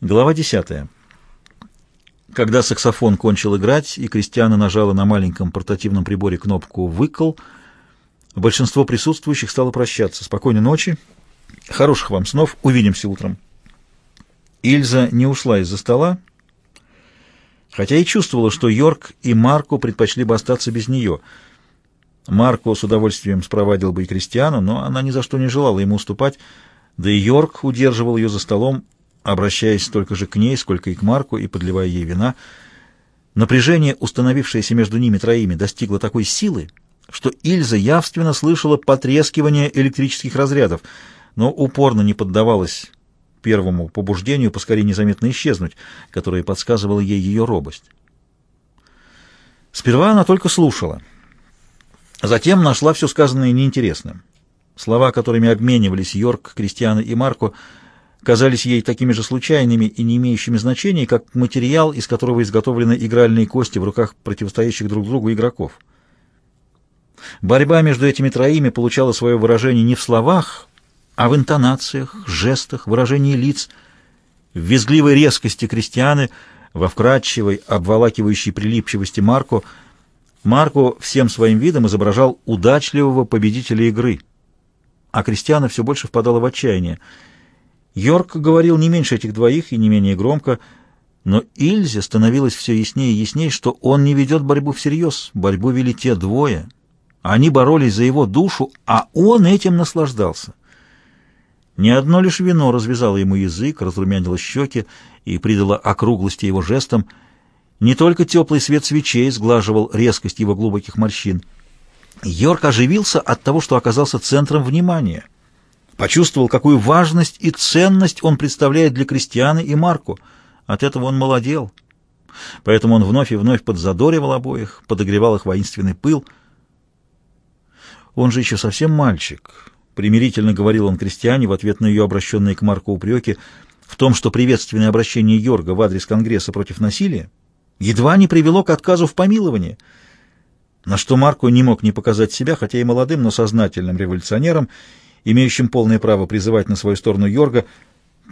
Глава 10. Когда саксофон кончил играть, и Кристиана нажала на маленьком портативном приборе кнопку «выкл», большинство присутствующих стало прощаться. Спокойной ночи, хороших вам снов, увидимся утром. Ильза не ушла из-за стола, хотя и чувствовала, что Йорк и Марко предпочли бы остаться без нее. Марко с удовольствием спровадил бы и Кристиану, но она ни за что не желала ему уступать, да и Йорк удерживал ее за столом, обращаясь столько же к ней, сколько и к Марку, и подливая ей вина. Напряжение, установившееся между ними троими, достигло такой силы, что Ильза явственно слышала потрескивание электрических разрядов, но упорно не поддавалась первому побуждению поскорее незаметно исчезнуть, которое подсказывало ей ее робость. Сперва она только слушала. Затем нашла все сказанное неинтересным. Слова, которыми обменивались Йорк, Кристиана и Марко, казались ей такими же случайными и не имеющими значения, как материал, из которого изготовлены игральные кости в руках противостоящих друг другу игроков. Борьба между этими троими получала свое выражение не в словах, а в интонациях, жестах, выражении лиц, в визгливой резкости крестьяны, во вкрадчивой, обволакивающей прилипчивости Марко. Марко всем своим видом изображал удачливого победителя игры, а крестьяна все больше впадала в отчаяние — Йорк говорил не меньше этих двоих и не менее громко, но Ильзе становилось все яснее и яснее, что он не ведет борьбу всерьез. Борьбу вели те двое. Они боролись за его душу, а он этим наслаждался. Ни одно лишь вино развязало ему язык, разрумянило щеки и придало округлости его жестам. Не только теплый свет свечей сглаживал резкость его глубоких морщин. Йорк оживился от того, что оказался центром внимания — почувствовал, какую важность и ценность он представляет для крестьяны и Марку. От этого он молодел. Поэтому он вновь и вновь подзадоривал обоих, подогревал их воинственный пыл. Он же еще совсем мальчик. Примирительно говорил он крестьяне в ответ на ее обращенные к Марку упреки в том, что приветственное обращение Йорга в адрес Конгресса против насилия едва не привело к отказу в помиловании, на что Марко не мог не показать себя, хотя и молодым, но сознательным революционером, имеющим полное право призывать на свою сторону Йорга,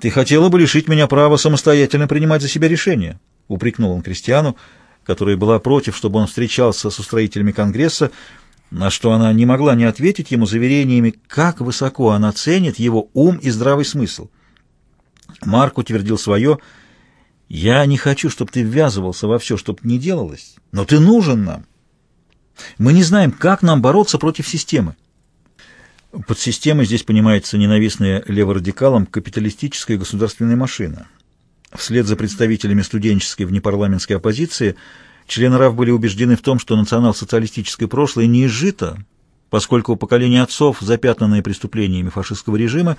«Ты хотела бы лишить меня права самостоятельно принимать за себя решения», — упрекнул он Кристиану, которая была против, чтобы он встречался с устроителями Конгресса, на что она не могла не ответить ему заверениями, как высоко она ценит его ум и здравый смысл. Марк утвердил свое «Я не хочу, чтобы ты ввязывался во все, чтобы не делалось, но ты нужен нам. Мы не знаем, как нам бороться против системы. Под системой здесь понимается ненавистная леворадикалам капиталистическая государственная машина. Вслед за представителями студенческой внепарламентской оппозиции члены РАВ были убеждены в том, что национал-социалистическое прошлое не изжито, поскольку поколение отцов, запятнанное преступлениями фашистского режима,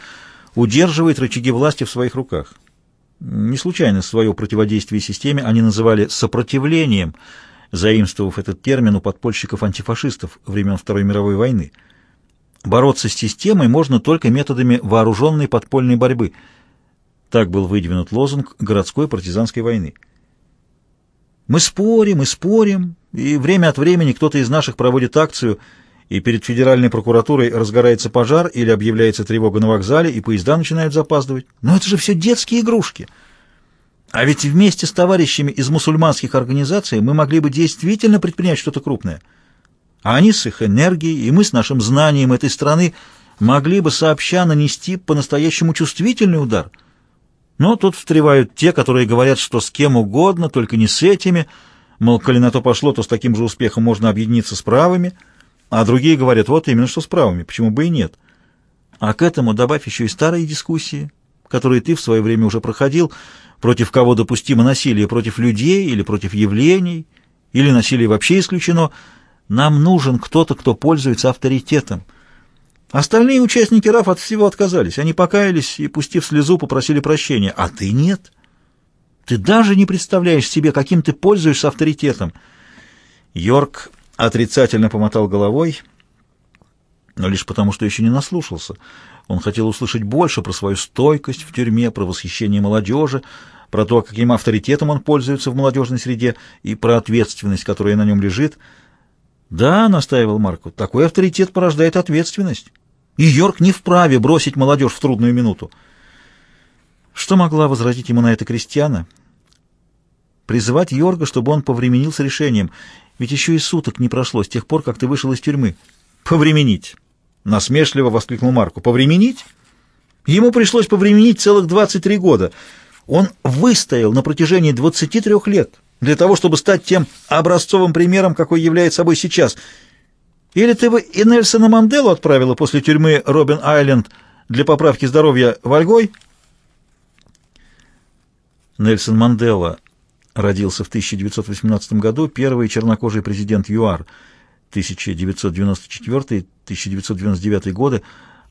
удерживает рычаги власти в своих руках. Не случайно свое противодействие системе они называли «сопротивлением», заимствовав этот термин у подпольщиков-антифашистов времен Второй мировой войны – Бороться с системой можно только методами вооруженной подпольной борьбы. Так был выдвинут лозунг городской партизанской войны. Мы спорим и спорим, и время от времени кто-то из наших проводит акцию, и перед федеральной прокуратурой разгорается пожар или объявляется тревога на вокзале, и поезда начинают запаздывать. Но это же все детские игрушки. А ведь вместе с товарищами из мусульманских организаций мы могли бы действительно предпринять что-то крупное – а они с их энергией и мы с нашим знанием этой страны могли бы сообща нанести по-настоящему чувствительный удар. Но тут встревают те, которые говорят, что с кем угодно, только не с этими, мол, коли на то пошло, то с таким же успехом можно объединиться с правыми, а другие говорят, вот именно что с правыми, почему бы и нет. А к этому добавь еще и старые дискуссии, которые ты в свое время уже проходил, против кого допустимо насилие, против людей или против явлений, или насилие вообще исключено – нам нужен кто-то, кто пользуется авторитетом. Остальные участники РАФ от всего отказались. Они покаялись и, пустив слезу, попросили прощения. А ты нет. Ты даже не представляешь себе, каким ты пользуешься авторитетом. Йорк отрицательно помотал головой, но лишь потому, что еще не наслушался. Он хотел услышать больше про свою стойкость в тюрьме, про восхищение молодежи, про то, каким авторитетом он пользуется в молодежной среде и про ответственность, которая на нем лежит — «Да», — настаивал Марко, — «такой авторитет порождает ответственность. И Йорк не вправе бросить молодежь в трудную минуту». Что могла возразить ему на это крестьяна? Призывать Йорга, чтобы он повременил с решением, ведь еще и суток не прошло с тех пор, как ты вышел из тюрьмы. «Повременить!» — насмешливо воскликнул Марку. «Повременить?» Ему пришлось повременить целых 23 года. Он выстоял на протяжении 23 лет для того, чтобы стать тем образцовым примером, какой является собой сейчас. Или ты бы и Нельсона Манделу отправила после тюрьмы Робин-Айленд для поправки здоровья в Ольгой?» Нельсон Мандела родился в 1918 году, первый чернокожий президент ЮАР 1994-1999 годы,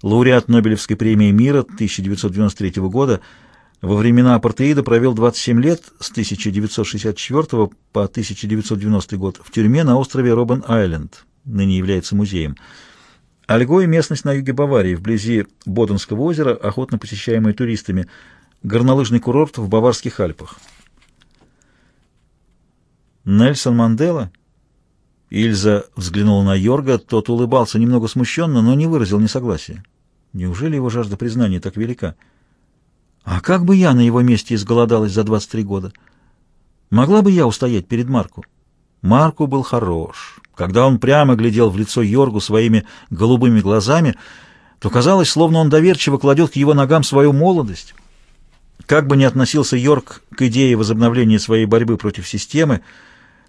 лауреат Нобелевской премии мира 1993 года, во времена апартеида провел 27 лет с 1964 по 1990 год в тюрьме на острове Робен-Айленд, ныне является музеем. Альгой – местность на юге Баварии, вблизи Боденского озера, охотно посещаемая туристами – горнолыжный курорт в Баварских Альпах. Нельсон Мандела? Ильза взглянула на Йорга, тот улыбался немного смущенно, но не выразил несогласия. Неужели его жажда признания так велика? А как бы я на его месте изголодалась за 23 года? Могла бы я устоять перед Марку? Марку был хорош. Когда он прямо глядел в лицо Йоргу своими голубыми глазами, то казалось, словно он доверчиво кладет к его ногам свою молодость. Как бы ни относился Йорк к идее возобновления своей борьбы против системы,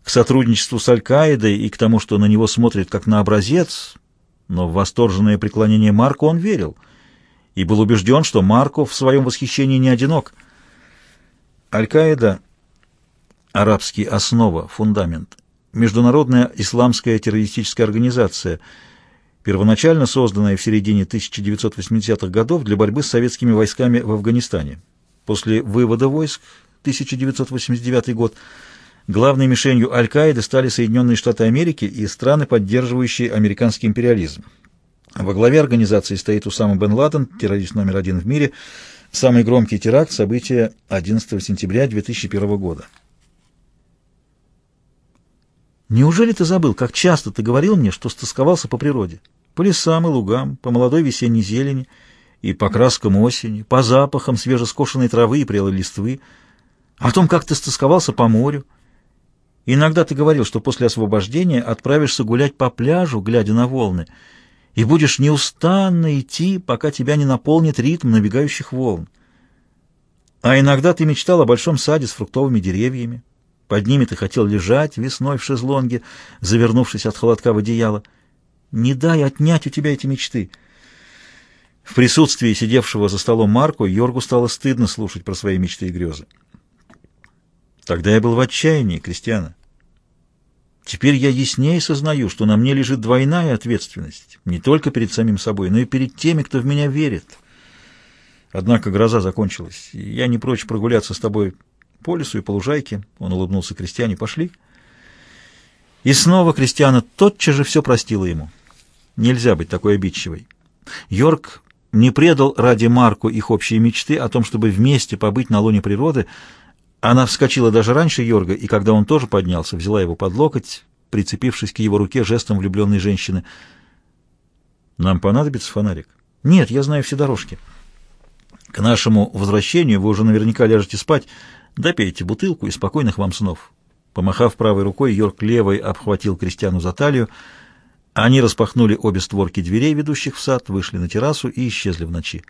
к сотрудничеству с Аль-Каидой и к тому, что на него смотрят как на образец, но в восторженное преклонение Марку он верил и был убежден, что Марко в своем восхищении не одинок. Аль-Каида — арабский основа, фундамент, международная исламская террористическая организация, первоначально созданная в середине 1980-х годов для борьбы с советскими войсками в Афганистане. После вывода войск 1989 год главной мишенью Аль-Каиды стали Соединенные Штаты Америки и страны, поддерживающие американский империализм. Во главе организации стоит Усама бен Ладен, террорист номер один в мире, самый громкий теракт, события 11 сентября 2001 года. Неужели ты забыл, как часто ты говорил мне, что стосковался по природе? По лесам и лугам, по молодой весенней зелени — и по краскам осени, по запахам свежескошенной травы и прелой листвы, о том, как ты стосковался по морю. Иногда ты говорил, что после освобождения отправишься гулять по пляжу, глядя на волны, и будешь неустанно идти, пока тебя не наполнит ритм набегающих волн. А иногда ты мечтал о большом саде с фруктовыми деревьями. Под ними ты хотел лежать весной в шезлонге, завернувшись от холодка в одеяло. Не дай отнять у тебя эти мечты — в присутствии сидевшего за столом Марку Йоргу стало стыдно слушать про свои мечты и грезы. Тогда я был в отчаянии, Кристиана. Теперь я яснее сознаю, что на мне лежит двойная ответственность, не только перед самим собой, но и перед теми, кто в меня верит. Однако гроза закончилась, и я не прочь прогуляться с тобой по лесу и по лужайке. Он улыбнулся Кристиане. Пошли. И снова Кристиана тотчас же все простила ему. Нельзя быть такой обидчивой. Йорк не предал ради Марку их общие мечты о том, чтобы вместе побыть на лоне природы. Она вскочила даже раньше Йорга, и когда он тоже поднялся, взяла его под локоть, прицепившись к его руке жестом влюбленной женщины. «Нам понадобится фонарик?» «Нет, я знаю все дорожки». «К нашему возвращению вы уже наверняка ляжете спать. Допейте бутылку и спокойных вам снов». Помахав правой рукой, Йорк левой обхватил Кристиану за талию, они распахнули обе створки дверей, ведущих в сад, вышли на террасу и исчезли в ночи.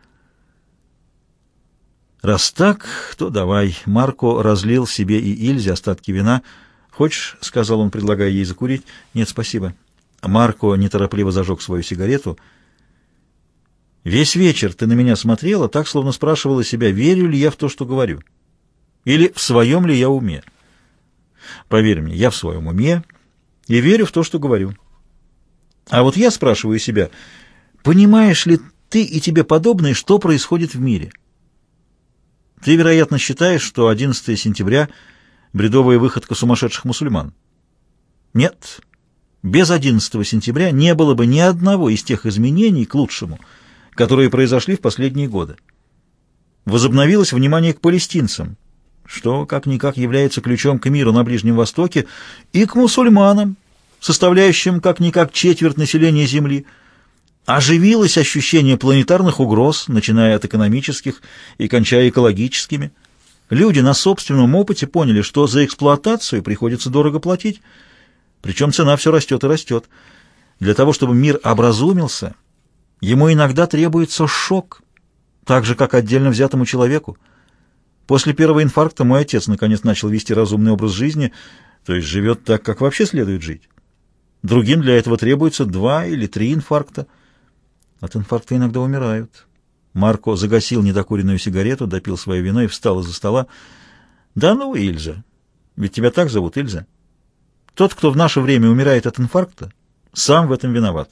«Раз так, то давай». Марко разлил себе и Ильзе остатки вина. «Хочешь?» — сказал он, предлагая ей закурить. «Нет, спасибо». Марко неторопливо зажег свою сигарету. «Весь вечер ты на меня смотрела, так, словно спрашивала себя, верю ли я в то, что говорю. Или в своем ли я уме. Поверь мне, я в своем уме и верю в то, что говорю». А вот я спрашиваю себя, понимаешь ли ты и тебе подобные, что происходит в мире? Ты, вероятно, считаешь, что 11 сентября — бредовая выходка сумасшедших мусульман. Нет. Без 11 сентября не было бы ни одного из тех изменений к лучшему, которые произошли в последние годы. Возобновилось внимание к палестинцам, что как-никак является ключом к миру на Ближнем Востоке, и к мусульманам, составляющим как-никак четверть населения Земли. Оживилось ощущение планетарных угроз, начиная от экономических и кончая экологическими. Люди на собственном опыте поняли, что за эксплуатацию приходится дорого платить, причем цена все растет и растет. Для того, чтобы мир образумился, ему иногда требуется шок, так же, как отдельно взятому человеку. После первого инфаркта мой отец наконец начал вести разумный образ жизни, то есть живет так, как вообще следует жить. Другим для этого требуется два или три инфаркта. От инфаркта иногда умирают. Марко загасил недокуренную сигарету, допил свое вино и встал из-за стола. «Да ну, Ильза! Ведь тебя так зовут, Ильза. Тот, кто в наше время умирает от инфаркта, сам в этом виноват».